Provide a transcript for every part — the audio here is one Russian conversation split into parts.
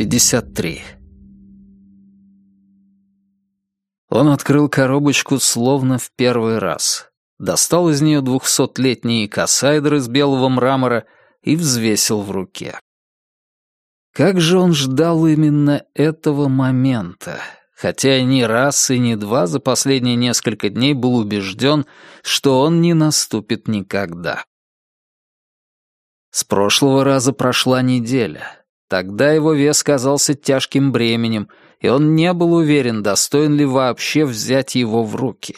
53. Он открыл коробочку словно в первый раз. Достал из нее двухсотлетний кассайдер из белого мрамора и взвесил в руке. Как же он ждал именно этого момента, хотя и не раз и не два за последние несколько дней был убежден, что он не наступит никогда. С прошлого раза прошла неделя. Тогда его вес казался тяжким бременем, и он не был уверен, достоин ли вообще взять его в руки.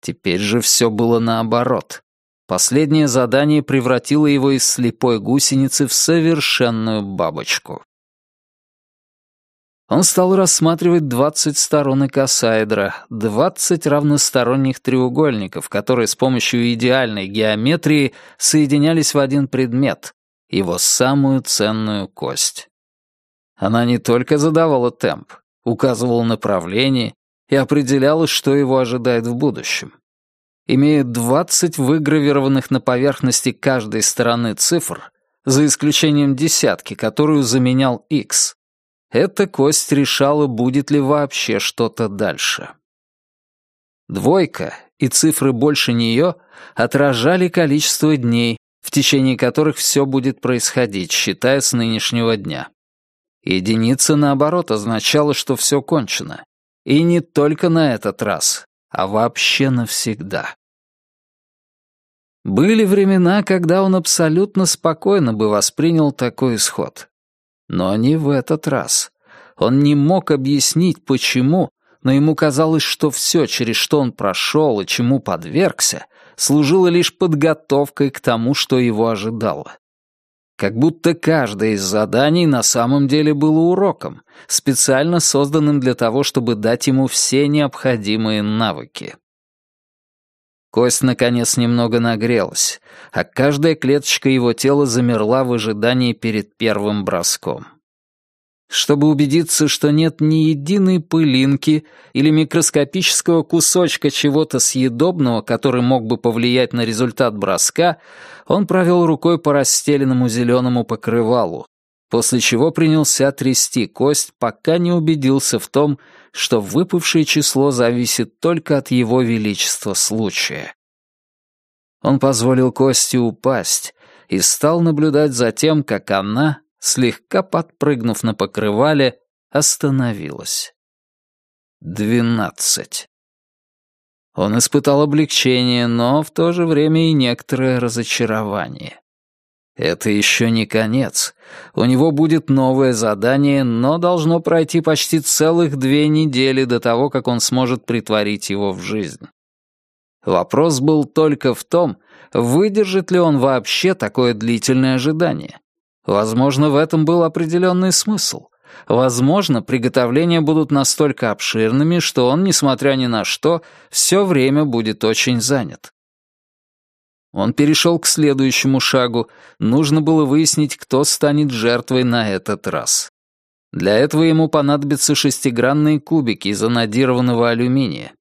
Теперь же все было наоборот. Последнее задание превратило его из слепой гусеницы в совершенную бабочку. Он стал рассматривать двадцать сторон экосайдра, двадцать равносторонних треугольников, которые с помощью идеальной геометрии соединялись в один предмет — его самую ценную кость. Она не только задавала темп, указывала направление и определяла, что его ожидает в будущем. Имея двадцать выгравированных на поверхности каждой стороны цифр, за исключением десятки, которую заменял X, эта кость решала, будет ли вообще что-то дальше. Двойка и цифры больше нее отражали количество дней, в течение которых все будет происходить, считая с нынешнего дня. Единица, наоборот, означала, что все кончено. И не только на этот раз, а вообще навсегда. Были времена, когда он абсолютно спокойно бы воспринял такой исход. Но не в этот раз. Он не мог объяснить, почему, но ему казалось, что все, через что он прошел и чему подвергся, служило лишь подготовкой к тому, что его ожидало. Как будто каждое из заданий на самом деле было уроком, специально созданным для того, чтобы дать ему все необходимые навыки. Кость, наконец, немного нагрелась, а каждая клеточка его тела замерла в ожидании перед первым броском. Чтобы убедиться, что нет ни единой пылинки или микроскопического кусочка чего-то съедобного, который мог бы повлиять на результат броска, он провел рукой по расстеленному зеленому покрывалу, после чего принялся трясти кость, пока не убедился в том, что выпавшее число зависит только от его величества случая. Он позволил кости упасть и стал наблюдать за тем, как она, слегка подпрыгнув на покрывале, остановилась. Двенадцать. Он испытал облегчение, но в то же время и некоторое разочарование. Это еще не конец. У него будет новое задание, но должно пройти почти целых две недели до того, как он сможет притворить его в жизнь. Вопрос был только в том, выдержит ли он вообще такое длительное ожидание. Возможно, в этом был определенный смысл. Возможно, приготовления будут настолько обширными, что он, несмотря ни на что, все время будет очень занят. Он перешел к следующему шагу. Нужно было выяснить, кто станет жертвой на этот раз. Для этого ему понадобятся шестигранные кубики из анодированного алюминия.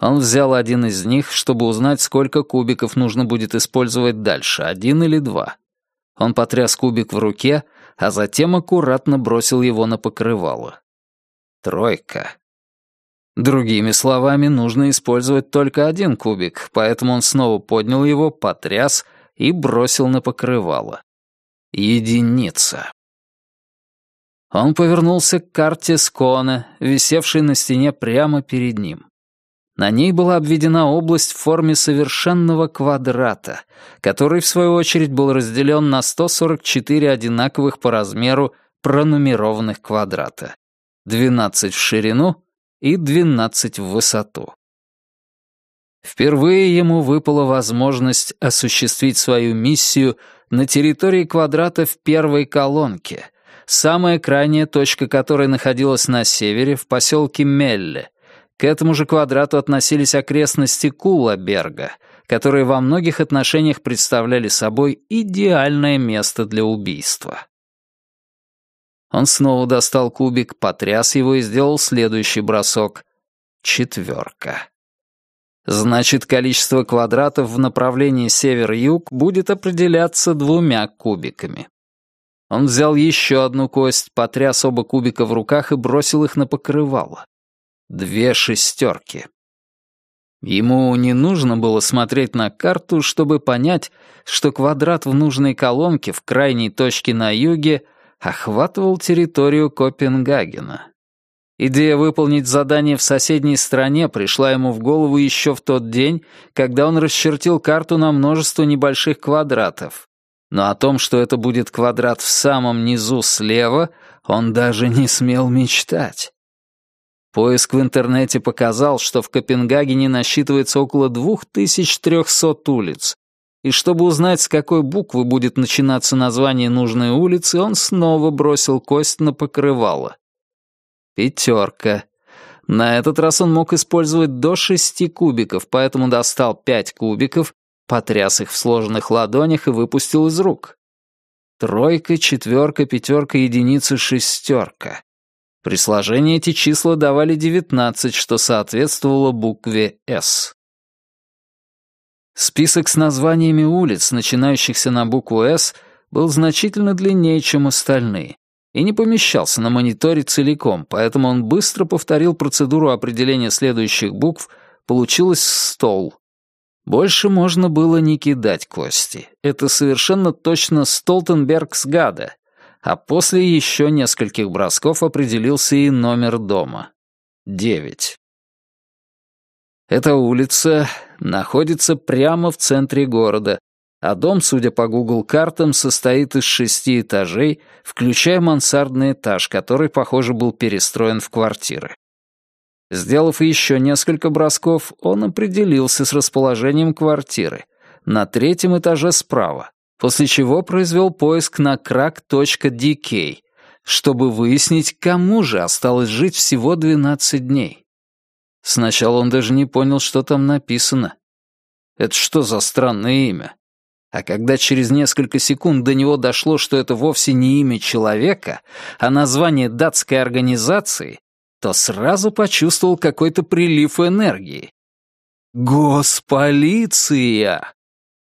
Он взял один из них, чтобы узнать, сколько кубиков нужно будет использовать дальше, один или два. Он потряс кубик в руке, а затем аккуратно бросил его на покрывало. Тройка. Другими словами, нужно использовать только один кубик, поэтому он снова поднял его, потряс и бросил на покрывало. Единица. Он повернулся к карте Скона, висевшей на стене прямо перед ним. На ней была обведена область в форме совершенного квадрата, который, в свою очередь, был разделен на 144 одинаковых по размеру пронумерованных квадрата. 12 в ширину и 12 в высоту. Впервые ему выпала возможность осуществить свою миссию на территории квадрата в первой колонке, самая крайняя точка которой находилась на севере, в поселке Мелле, к этому же квадрату относились окрестности Кулаберга, которые во многих отношениях представляли собой идеальное место для убийства. Он снова достал кубик, потряс его и сделал следующий бросок. Четверка. Значит, количество квадратов в направлении север-юг будет определяться двумя кубиками. Он взял еще одну кость, потряс оба кубика в руках и бросил их на покрывало. Две шестерки. Ему не нужно было смотреть на карту, чтобы понять, что квадрат в нужной колонке в крайней точке на юге охватывал территорию Копенгагена. Идея выполнить задание в соседней стране пришла ему в голову еще в тот день, когда он расчертил карту на множество небольших квадратов. Но о том, что это будет квадрат в самом низу слева, он даже не смел мечтать. Поиск в интернете показал, что в Копенгагене насчитывается около 2300 улиц. И чтобы узнать, с какой буквы будет начинаться название нужной улицы, он снова бросил кость на покрывало. Пятерка. На этот раз он мог использовать до шести кубиков, поэтому достал пять кубиков, потряс их в сложенных ладонях и выпустил из рук. Тройка, четверка, пятерка, единица, шестерка. При сложении эти числа давали 19, что соответствовало букве «С». Список с названиями улиц, начинающихся на букву «С», был значительно длиннее, чем остальные, и не помещался на мониторе целиком, поэтому он быстро повторил процедуру определения следующих букв, получилось «стол». Больше можно было не кидать кости. Это совершенно точно Столтенбергсгада, а после еще нескольких бросков определился и номер дома. Девять. Эта улица находится прямо в центре города, а дом, судя по Google картам, состоит из шести этажей, включая мансардный этаж, который, похоже, был перестроен в квартиры. Сделав еще несколько бросков, он определился с расположением квартиры. На третьем этаже справа, после чего произвел поиск на crack.dk, чтобы выяснить, кому же осталось жить всего 12 дней. Сначала он даже не понял, что там написано. Это что за странное имя? А когда через несколько секунд до него дошло, что это вовсе не имя человека, а название датской организации, то сразу почувствовал какой-то прилив энергии. «Госполиция!»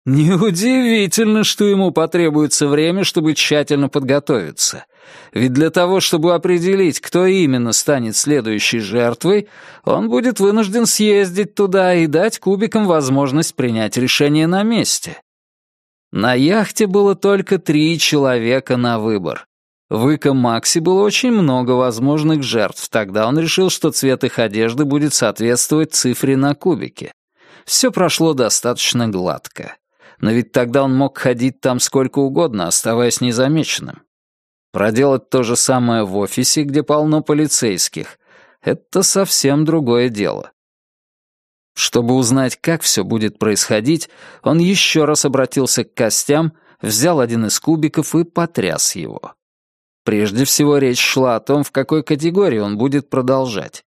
Неудивительно, что ему потребуется время, чтобы тщательно подготовиться. Ведь для того, чтобы определить, кто именно станет следующей жертвой, он будет вынужден съездить туда и дать кубикам возможность принять решение на месте. На яхте было только три человека на выбор. В Ика Макси было очень много возможных жертв, тогда он решил, что цвет их одежды будет соответствовать цифре на кубике. Все прошло достаточно гладко но ведь тогда он мог ходить там сколько угодно, оставаясь незамеченным. Проделать то же самое в офисе, где полно полицейских, это совсем другое дело. Чтобы узнать, как все будет происходить, он еще раз обратился к костям, взял один из кубиков и потряс его. Прежде всего речь шла о том, в какой категории он будет продолжать.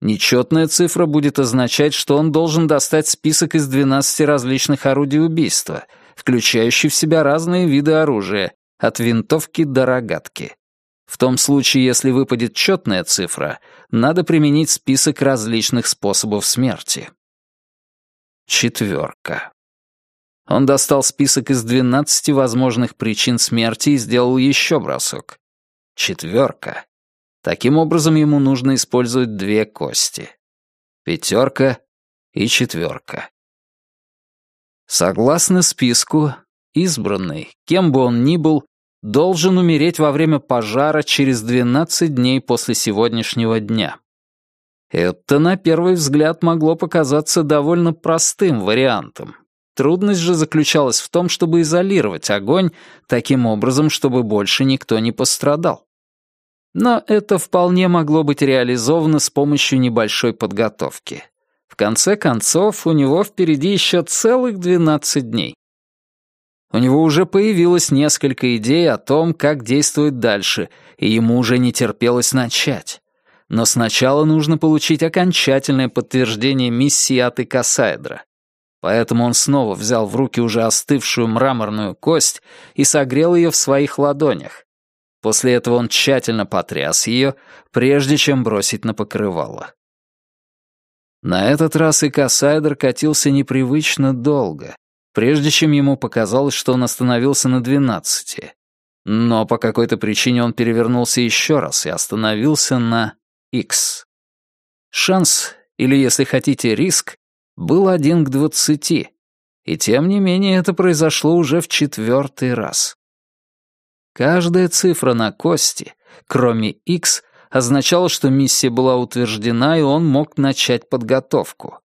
Нечетная цифра будет означать, что он должен достать список из 12 различных орудий убийства, включающий в себя разные виды оружия, от винтовки до рогатки. В том случае, если выпадет четная цифра, надо применить список различных способов смерти. Четверка. Он достал список из 12 возможных причин смерти и сделал еще бросок. Четверка. Таким образом, ему нужно использовать две кости. Пятерка и четверка. Согласно списку, избранный, кем бы он ни был, должен умереть во время пожара через 12 дней после сегодняшнего дня. Это, на первый взгляд, могло показаться довольно простым вариантом. Трудность же заключалась в том, чтобы изолировать огонь таким образом, чтобы больше никто не пострадал. Но это вполне могло быть реализовано с помощью небольшой подготовки. В конце концов, у него впереди еще целых 12 дней. У него уже появилось несколько идей о том, как действовать дальше, и ему уже не терпелось начать. Но сначала нужно получить окончательное подтверждение миссии от Икосайдра. Поэтому он снова взял в руки уже остывшую мраморную кость и согрел ее в своих ладонях, После этого он тщательно потряс ее, прежде чем бросить на покрывало. На этот раз и Кассайдер катился непривычно долго, прежде чем ему показалось, что он остановился на двенадцати. Но по какой-то причине он перевернулся еще раз и остановился на X. Шанс, или, если хотите, риск, был один к двадцати. И тем не менее это произошло уже в четвертый раз. Каждая цифра на кости, кроме X, означала, что миссия была утверждена, и он мог начать подготовку.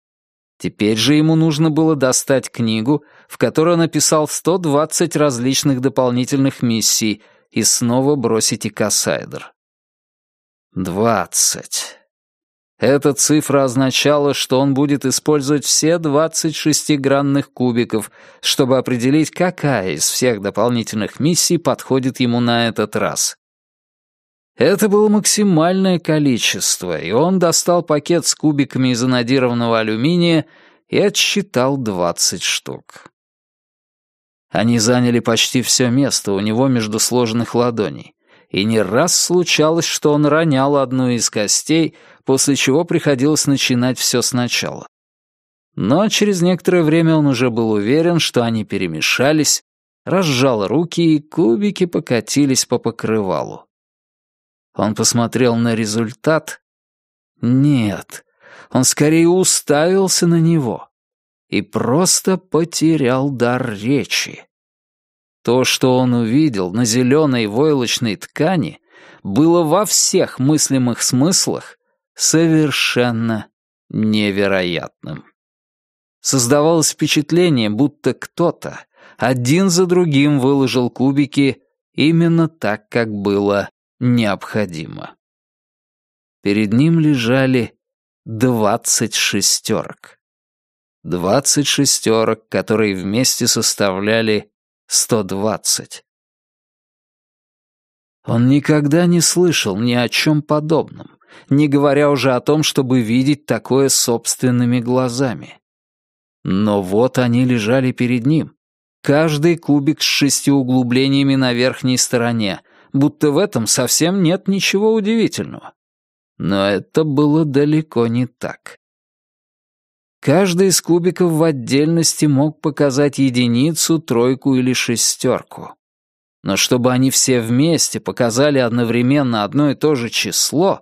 Теперь же ему нужно было достать книгу, в которой он написал 120 различных дополнительных миссий, и снова бросить Икосайдер. Двадцать. Эта цифра означала, что он будет использовать все 20 шестигранных кубиков, чтобы определить, какая из всех дополнительных миссий подходит ему на этот раз. Это было максимальное количество, и он достал пакет с кубиками из анодированного алюминия и отсчитал 20 штук. Они заняли почти все место у него между сложенных ладоней и не раз случалось, что он ронял одну из костей, после чего приходилось начинать все сначала. Но через некоторое время он уже был уверен, что они перемешались, разжал руки, и кубики покатились по покрывалу. Он посмотрел на результат. Нет, он скорее уставился на него и просто потерял дар речи. То, что он увидел на зеленой войлочной ткани, было во всех мыслимых смыслах совершенно невероятным. Создавалось впечатление, будто кто-то один за другим выложил кубики именно так, как было необходимо. Перед ним лежали двадцать шестерок. Двадцать шестерок, которые вместе составляли 120. Он никогда не слышал ни о чем подобном, не говоря уже о том, чтобы видеть такое собственными глазами. Но вот они лежали перед ним. Каждый кубик с шестью углублениями на верхней стороне, будто в этом совсем нет ничего удивительного. Но это было далеко не так. Каждый из кубиков в отдельности мог показать единицу, тройку или шестерку. Но чтобы они все вместе показали одновременно одно и то же число,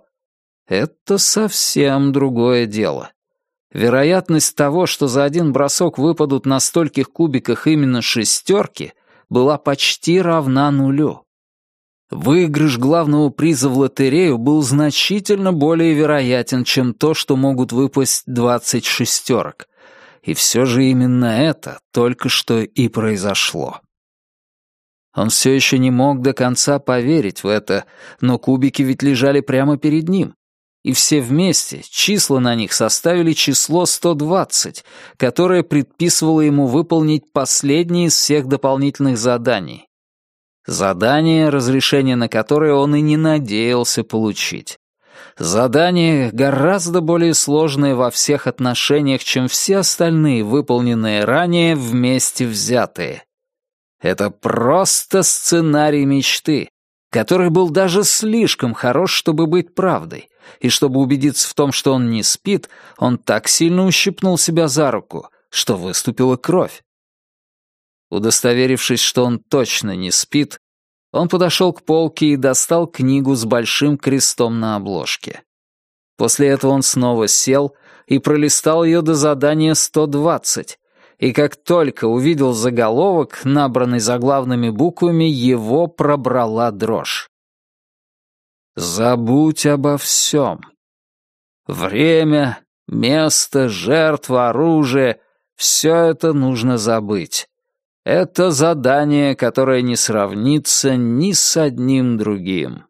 это совсем другое дело. Вероятность того, что за один бросок выпадут на стольких кубиках именно шестерки, была почти равна нулю. Выигрыш главного приза в лотерею был значительно более вероятен, чем то, что могут выпасть двадцать шестерок. И все же именно это только что и произошло. Он все еще не мог до конца поверить в это, но кубики ведь лежали прямо перед ним. И все вместе, числа на них составили число 120, которое предписывало ему выполнить последнее из всех дополнительных заданий. Задание, разрешение на которое он и не надеялся получить. Задание гораздо более сложное во всех отношениях, чем все остальные, выполненные ранее, вместе взятые. Это просто сценарий мечты, который был даже слишком хорош, чтобы быть правдой, и чтобы убедиться в том, что он не спит, он так сильно ущипнул себя за руку, что выступила кровь. Удостоверившись, что он точно не спит, он подошел к полке и достал книгу с большим крестом на обложке. После этого он снова сел и пролистал ее до задания 120, и как только увидел заголовок, набранный заглавными буквами, его пробрала дрожь. «Забудь обо всем. Время, место, жертва, оружие — все это нужно забыть. Это задание, которое не сравнится ни с одним другим.